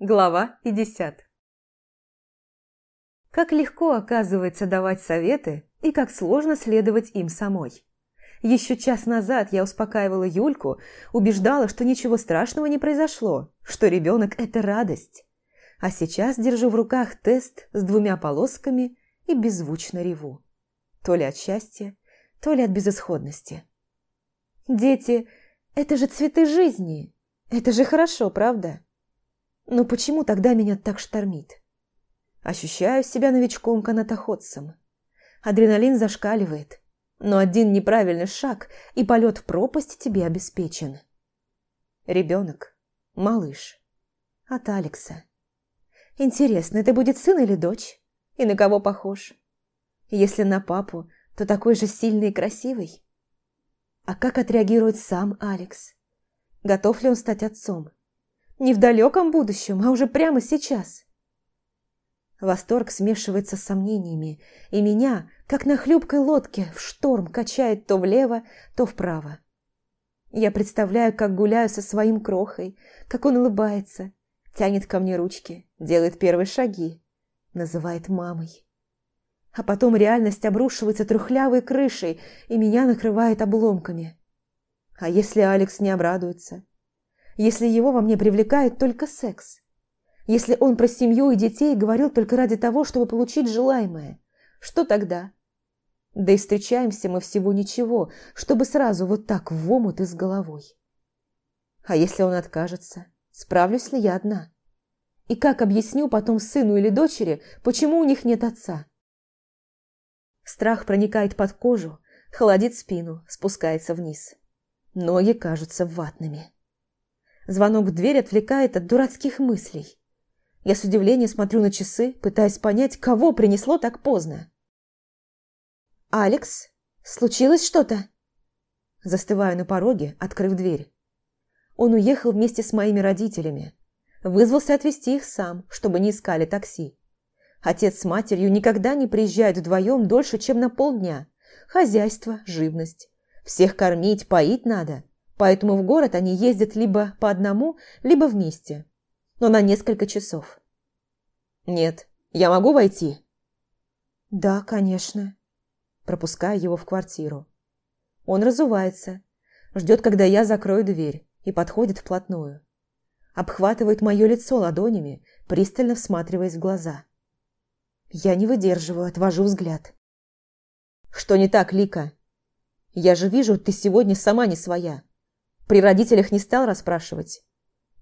Глава 50 Как легко, оказывается, давать советы и как сложно следовать им самой. Еще час назад я успокаивала Юльку, убеждала, что ничего страшного не произошло, что ребенок – это радость. А сейчас держу в руках тест с двумя полосками и беззвучно реву. То ли от счастья, то ли от безысходности. Дети – это же цветы жизни. Это же хорошо, правда? Но почему тогда меня так штормит? Ощущаю себя новичком-канатоходцем. Адреналин зашкаливает, но один неправильный шаг, и полет в пропасть тебе обеспечен. Ребенок, малыш, от Алекса. Интересно, это будет сын или дочь? И на кого похож? Если на папу, то такой же сильный и красивый. А как отреагирует сам Алекс? Готов ли он стать отцом? Не в далеком будущем, а уже прямо сейчас. Восторг смешивается с сомнениями, и меня, как на хлюпкой лодке, в шторм качает то влево, то вправо. Я представляю, как гуляю со своим крохой, как он улыбается, тянет ко мне ручки, делает первые шаги, называет мамой. А потом реальность обрушивается трухлявой крышей, и меня накрывает обломками. А если Алекс не обрадуется? Если его во мне привлекает только секс? Если он про семью и детей говорил только ради того, чтобы получить желаемое? Что тогда? Да и встречаемся мы всего ничего, чтобы сразу вот так в омут и с головой. А если он откажется, справлюсь ли я одна? И как объясню потом сыну или дочери, почему у них нет отца? Страх проникает под кожу, холодит спину, спускается вниз. Ноги кажутся ватными. Звонок в дверь отвлекает от дурацких мыслей. Я с удивлением смотрю на часы, пытаясь понять, кого принесло так поздно. «Алекс, случилось что-то?» Застываю на пороге, открыв дверь. Он уехал вместе с моими родителями. Вызвался отвезти их сам, чтобы не искали такси. Отец с матерью никогда не приезжают вдвоем дольше, чем на полдня. Хозяйство, живность. Всех кормить, поить надо поэтому в город они ездят либо по одному, либо вместе, но на несколько часов. «Нет, я могу войти?» «Да, конечно», пропуская его в квартиру. Он разувается, ждет, когда я закрою дверь, и подходит вплотную. Обхватывает мое лицо ладонями, пристально всматриваясь в глаза. Я не выдерживаю, отвожу взгляд. «Что не так, Лика? Я же вижу, ты сегодня сама не своя. При родителях не стал расспрашивать?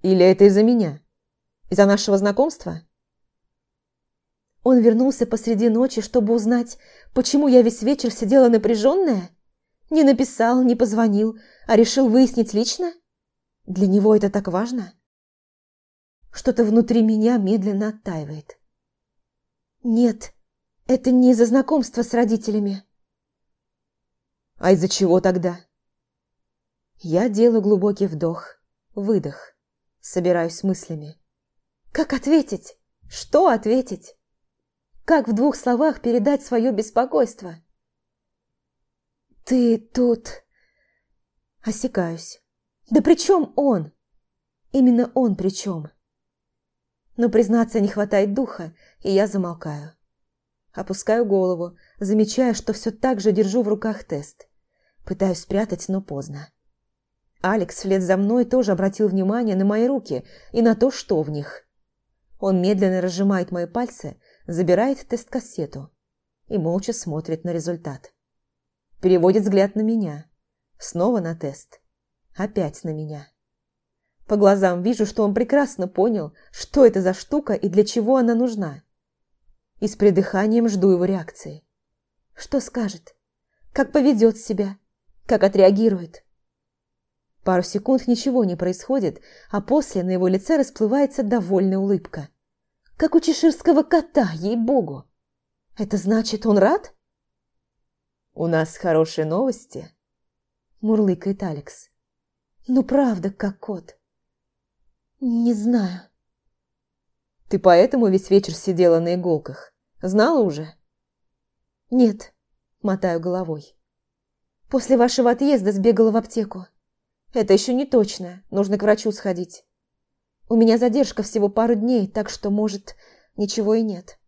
Или это из-за меня? Из-за нашего знакомства? Он вернулся посреди ночи, чтобы узнать, почему я весь вечер сидела напряженная? Не написал, не позвонил, а решил выяснить лично? Для него это так важно? Что-то внутри меня медленно оттаивает. Нет, это не из-за знакомства с родителями. А из-за чего тогда? Я делаю глубокий вдох, выдох, собираюсь с мыслями. Как ответить? Что ответить? Как в двух словах передать свое беспокойство? Ты тут... Осекаюсь. Да при чем он? Именно он при чем? Но, признаться, не хватает духа, и я замолкаю. Опускаю голову, замечая, что все так же держу в руках тест. Пытаюсь спрятать, но поздно. Алекс вслед за мной тоже обратил внимание на мои руки и на то, что в них. Он медленно разжимает мои пальцы, забирает тест-кассету и молча смотрит на результат. Переводит взгляд на меня. Снова на тест. Опять на меня. По глазам вижу, что он прекрасно понял, что это за штука и для чего она нужна. И с придыханием жду его реакции. Что скажет? Как поведет себя? Как отреагирует? Пару секунд ничего не происходит, а после на его лице расплывается довольная улыбка. Как у чеширского кота, ей-богу! Это значит, он рад? «У нас хорошие новости», – мурлыкает Алекс. «Ну правда, как кот». «Не знаю». «Ты поэтому весь вечер сидела на иголках? Знала уже?» «Нет», – мотаю головой. «После вашего отъезда сбегала в аптеку. Это еще не точно, нужно к врачу сходить. У меня задержка всего пару дней, так что, может, ничего и нет.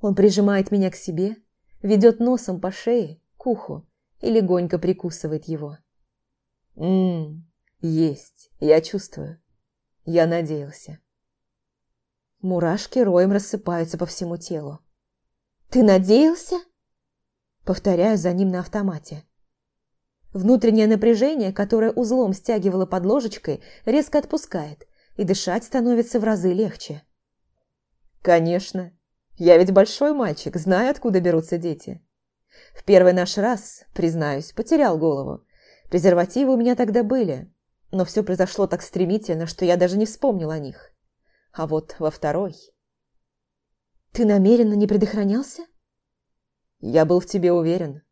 Он прижимает меня к себе, ведет носом по шее, к уху и легонько прикусывает его. «Ммм, есть, я чувствую. Я надеялся». Мурашки роем рассыпаются по всему телу. «Ты надеялся?» Повторяю за ним на автомате. Внутреннее напряжение, которое узлом стягивало под ложечкой, резко отпускает, и дышать становится в разы легче. «Конечно. Я ведь большой мальчик, знаю, откуда берутся дети. В первый наш раз, признаюсь, потерял голову. Презервативы у меня тогда были, но все произошло так стремительно, что я даже не вспомнил о них. А вот во второй... Ты намеренно не предохранялся? Я был в тебе уверен.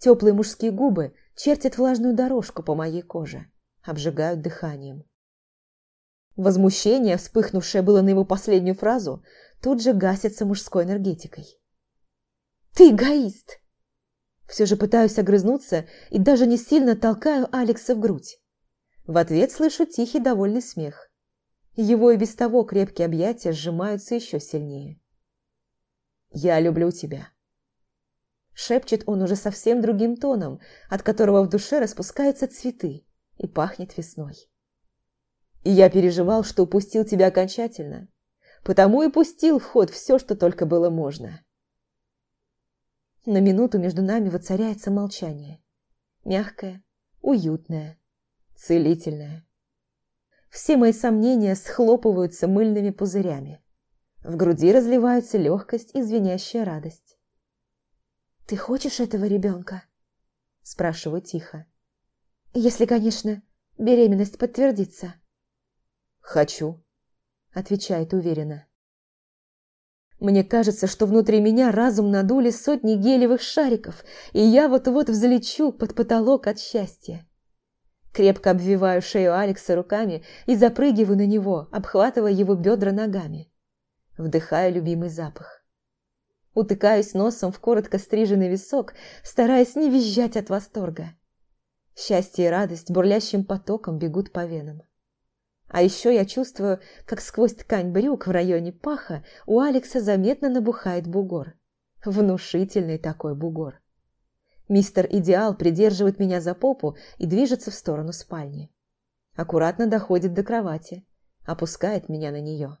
Теплые мужские губы чертят влажную дорожку по моей коже, обжигают дыханием. Возмущение, вспыхнувшее было на его последнюю фразу, тут же гасится мужской энергетикой. «Ты эгоист!» Все же пытаюсь огрызнуться и даже не сильно толкаю Алекса в грудь. В ответ слышу тихий довольный смех. Его и без того крепкие объятия сжимаются еще сильнее. «Я люблю тебя», Шепчет он уже совсем другим тоном, от которого в душе распускаются цветы и пахнет весной. И я переживал, что упустил тебя окончательно, потому и пустил в ход все, что только было можно. На минуту между нами воцаряется молчание. Мягкое, уютное, целительное. Все мои сомнения схлопываются мыльными пузырями. В груди разливается легкость и звенящая радость. «Ты хочешь этого ребенка?» Спрашиваю тихо. «Если, конечно, беременность подтвердится». «Хочу», — отвечает уверенно. Мне кажется, что внутри меня разум надули сотни гелевых шариков, и я вот-вот взлечу под потолок от счастья. Крепко обвиваю шею Алекса руками и запрыгиваю на него, обхватывая его бедра ногами. Вдыхаю любимый запах. Утыкаюсь носом в коротко стриженный висок, стараясь не визжать от восторга. Счастье и радость бурлящим потоком бегут по венам. А еще я чувствую, как сквозь ткань брюк в районе паха у Алекса заметно набухает бугор. Внушительный такой бугор. Мистер Идеал придерживает меня за попу и движется в сторону спальни. Аккуратно доходит до кровати, опускает меня на нее.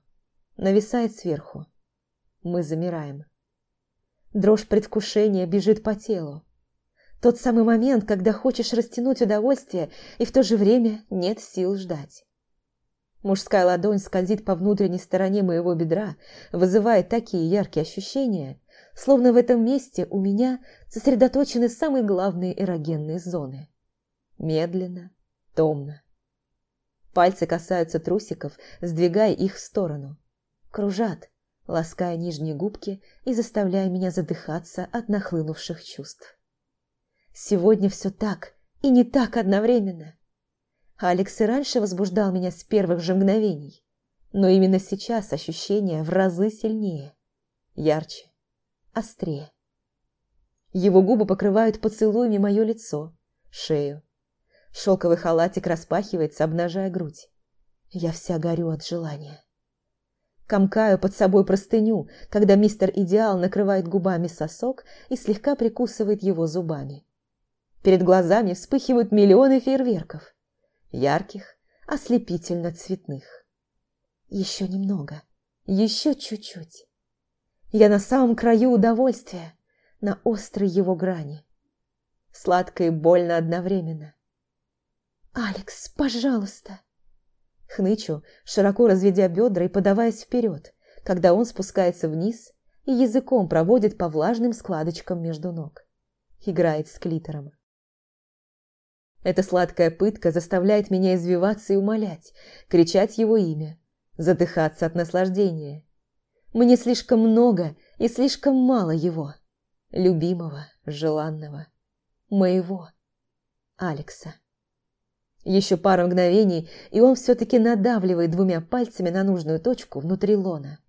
Нависает сверху. Мы замираем. Дрожь предвкушения бежит по телу. Тот самый момент, когда хочешь растянуть удовольствие, и в то же время нет сил ждать. Мужская ладонь скользит по внутренней стороне моего бедра, вызывая такие яркие ощущения, словно в этом месте у меня сосредоточены самые главные эрогенные зоны. Медленно, томно. Пальцы касаются трусиков, сдвигая их в сторону. Кружат, лаская нижние губки и заставляя меня задыхаться от нахлынувших чувств. Сегодня все так и не так одновременно. Алекс и раньше возбуждал меня с первых же мгновений, но именно сейчас ощущения в разы сильнее, ярче, острее. Его губы покрывают поцелуями мое лицо, шею. Шелковый халатик распахивается, обнажая грудь. Я вся горю от желания. Комкаю под собой простыню, когда мистер Идеал накрывает губами сосок и слегка прикусывает его зубами. Перед глазами вспыхивают миллионы фейерверков ярких, ослепительно цветных. Еще немного, еще чуть-чуть. Я на самом краю удовольствия, на острой его грани. Сладко и больно одновременно. «Алекс, пожалуйста!» Хнычу, широко разведя бедра и подаваясь вперед, когда он спускается вниз и языком проводит по влажным складочкам между ног. Играет с клитором. Эта сладкая пытка заставляет меня извиваться и умолять, кричать его имя, задыхаться от наслаждения. Мне слишком много и слишком мало его, любимого, желанного, моего, Алекса. Еще пару мгновений, и он все-таки надавливает двумя пальцами на нужную точку внутри лона.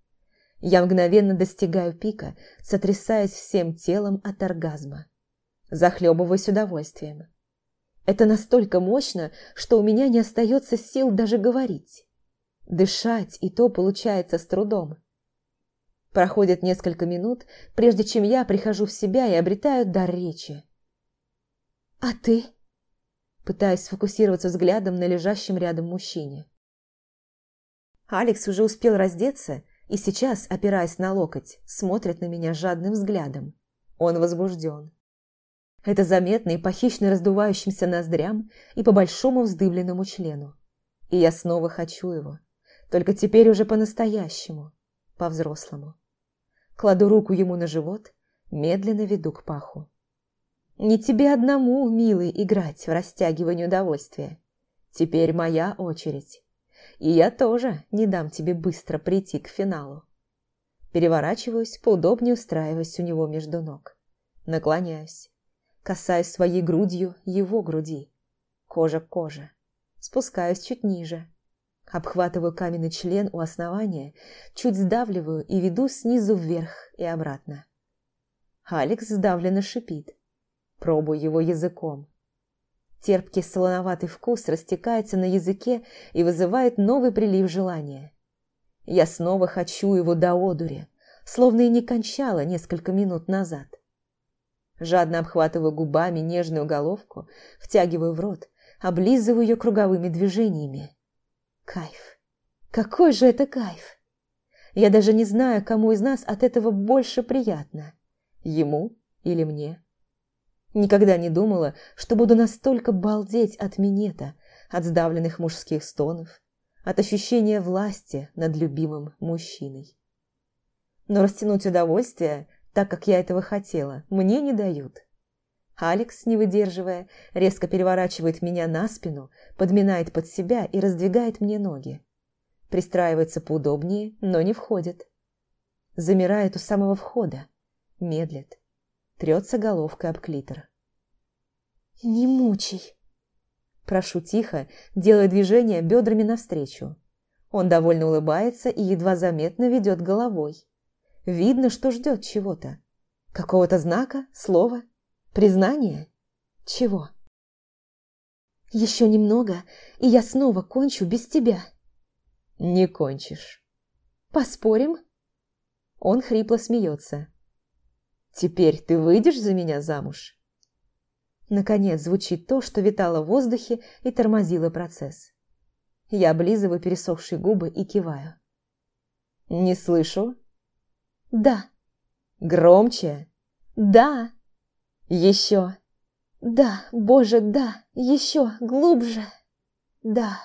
Я мгновенно достигаю пика, сотрясаясь всем телом от оргазма. Захлебываюсь удовольствием. Это настолько мощно, что у меня не остается сил даже говорить. Дышать и то получается с трудом. Проходит несколько минут, прежде чем я прихожу в себя и обретаю дар речи. «А ты?» Пытаясь сфокусироваться взглядом на лежащем рядом мужчине. Алекс уже успел раздеться и сейчас, опираясь на локоть, смотрит на меня жадным взглядом. Он возбужден. Это заметно и по хищно раздувающимся ноздрям, и по большому вздыбленному члену. И я снова хочу его. Только теперь уже по-настоящему, по-взрослому. Кладу руку ему на живот, медленно веду к паху. Не тебе одному, милый, играть в растягивание удовольствия. Теперь моя очередь. И я тоже не дам тебе быстро прийти к финалу. Переворачиваюсь, поудобнее устраиваясь у него между ног. Наклоняюсь. Касаюсь своей грудью его груди. Кожа к коже. Спускаюсь чуть ниже. Обхватываю каменный член у основания, чуть сдавливаю и веду снизу вверх и обратно. Алекс сдавленно шипит. Пробую его языком. Терпкий солоноватый вкус растекается на языке и вызывает новый прилив желания. Я снова хочу его до одури, словно и не кончала несколько минут назад. Жадно обхватываю губами нежную головку, втягиваю в рот, облизываю ее круговыми движениями. Кайф. Какой же это кайф! Я даже не знаю, кому из нас от этого больше приятно. Ему или мне. Никогда не думала, что буду настолько балдеть от минета, от сдавленных мужских стонов, от ощущения власти над любимым мужчиной. Но растянуть удовольствие, так как я этого хотела, мне не дают. Алекс, не выдерживая, резко переворачивает меня на спину, подминает под себя и раздвигает мне ноги. Пристраивается поудобнее, но не входит. Замирает у самого входа, медлит, трется головкой об клитор. «Не мучай!» Прошу тихо, делая движение бедрами навстречу. Он довольно улыбается и едва заметно ведет головой. Видно, что ждет чего-то. Какого-то знака, слова, признания? Чего? «Еще немного, и я снова кончу без тебя». «Не кончишь». «Поспорим?» Он хрипло смеется. «Теперь ты выйдешь за меня замуж?» Наконец звучит то, что витало в воздухе и тормозило процесс. Я облизываю пересохшие губы и киваю. «Не слышу?» «Да». «Громче?» «Да». «Еще?» «Да, боже, да, еще глубже, да».